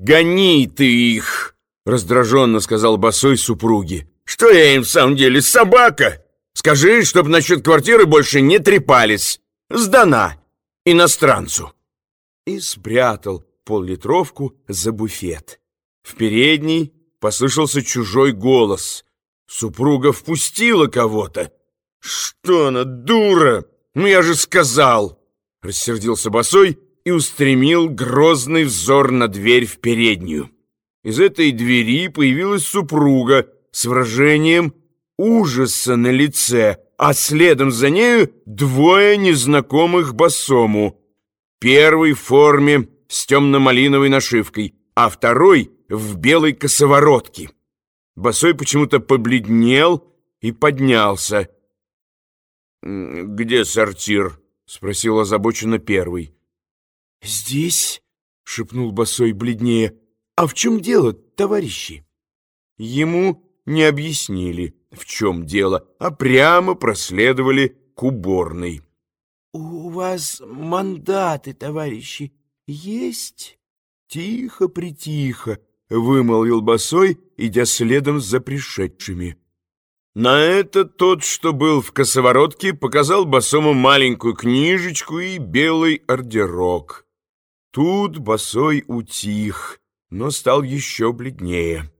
«Гони ты их!» — раздраженно сказал босой супруге. «Что я им в самом деле, собака? Скажи, чтоб насчет квартиры больше не трепались. Сдана иностранцу!» И спрятал поллитровку за буфет. В передней послышался чужой голос. Супруга впустила кого-то. «Что она, дура? Ну я же сказал!» Рассердился босой и устремил грозный взор на дверь в переднюю. Из этой двери появилась супруга с выражением ужаса на лице, а следом за нею двое незнакомых босому. Первый в форме с темно-малиновой нашивкой, а второй в белой косоворотке. Босой почему-то побледнел и поднялся. «Где сортир?» — спросил озабоченно первый. «Здесь?» — шепнул Босой бледнее. «А в чем дело, товарищи?» Ему не объяснили, в чем дело, а прямо проследовали к уборной. «У вас мандаты, товарищи, есть?» «Тихо-притихо», — вымолвил Босой, идя следом за пришедшими. На это тот, что был в косоворотке, показал Босому маленькую книжечку и белый ордерок. Тут босой утих, но стал еще бледнее.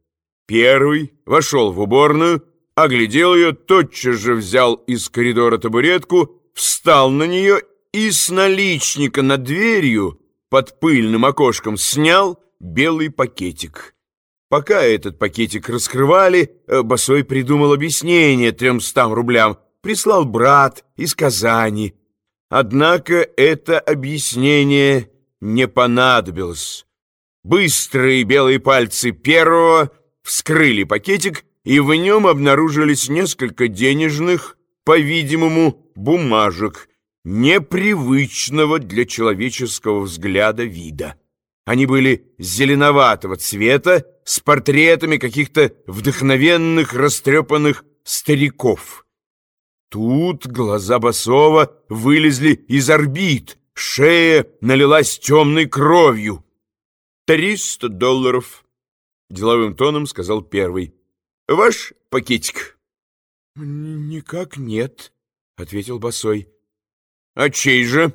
Первый вошел в уборную, оглядел ее, тотчас же взял из коридора табуретку, встал на нее и с наличника над дверью под пыльным окошком снял белый пакетик. Пока этот пакетик раскрывали, э, Босой придумал объяснение тремстам рублям, прислал брат из Казани. Однако это объяснение не понадобилось. Быстрые белые пальцы первого вскрыли пакетик, и в нем обнаружились несколько денежных, по-видимому, бумажек, непривычного для человеческого взгляда вида. Они были зеленоватого цвета, с портретами каких-то вдохновенных, растрепанных стариков. Тут глаза Басова вылезли из орбит, Шея налилась темной кровью. «Триста долларов», — деловым тоном сказал первый. «Ваш пакетик?» «Никак нет», — ответил Босой. «А чей же?»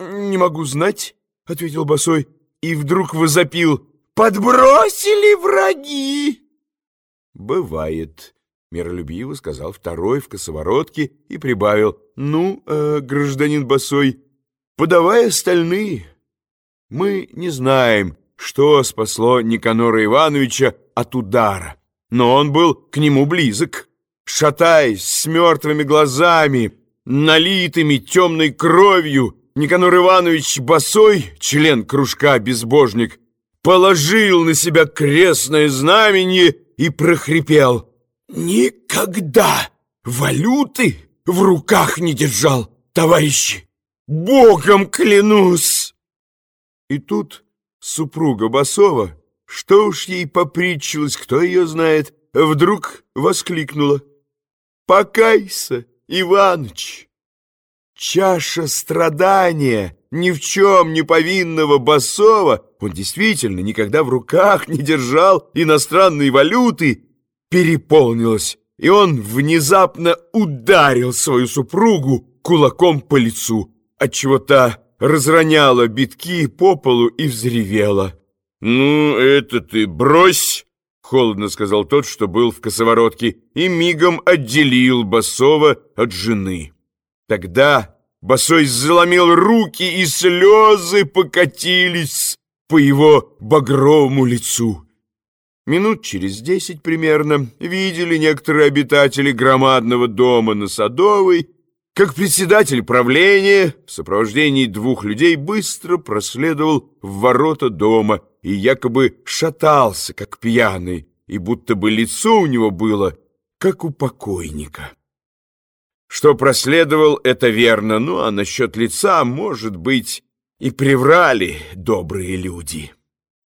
«Не могу знать», — ответил Босой, и вдруг возопил. «Подбросили враги!» «Бывает», — миролюбиво сказал второй в косоворотке и прибавил. «Ну, э, гражданин Босой, подавай остальные. Мы не знаем, что спасло Никанора Ивановича от удара, но он был к нему близок. Шатаясь с мертвыми глазами, налитыми темной кровью, Никанор Иванович Босой, член кружка «Безбожник», положил на себя крестное знамение и прохрипел. «Никогда валюты в руках не держал, товарищи!» Богом клянусь!» И тут супруга Басова, что уж ей попритчилось, кто ее знает, вдруг воскликнула. «Покайся, Иваныч!» Чаша страдания ни в чем не повинного Басова, он действительно никогда в руках не держал иностранной валюты, переполнилась, и он внезапно ударил свою супругу кулаком по лицу отчего та разроняла битки по полу и взревела. «Ну, это ты брось!» — холодно сказал тот, что был в косоворотке, и мигом отделил Басова от жены. Тогда Басой заломил руки, и слезы покатились по его багровому лицу. Минут через десять примерно видели некоторые обитатели громадного дома на Садовой, как председатель правления в сопровождении двух людей быстро проследовал в ворота дома и якобы шатался, как пьяный, и будто бы лицо у него было, как у покойника. Что проследовал, это верно, ну а насчет лица, может быть, и приврали добрые люди».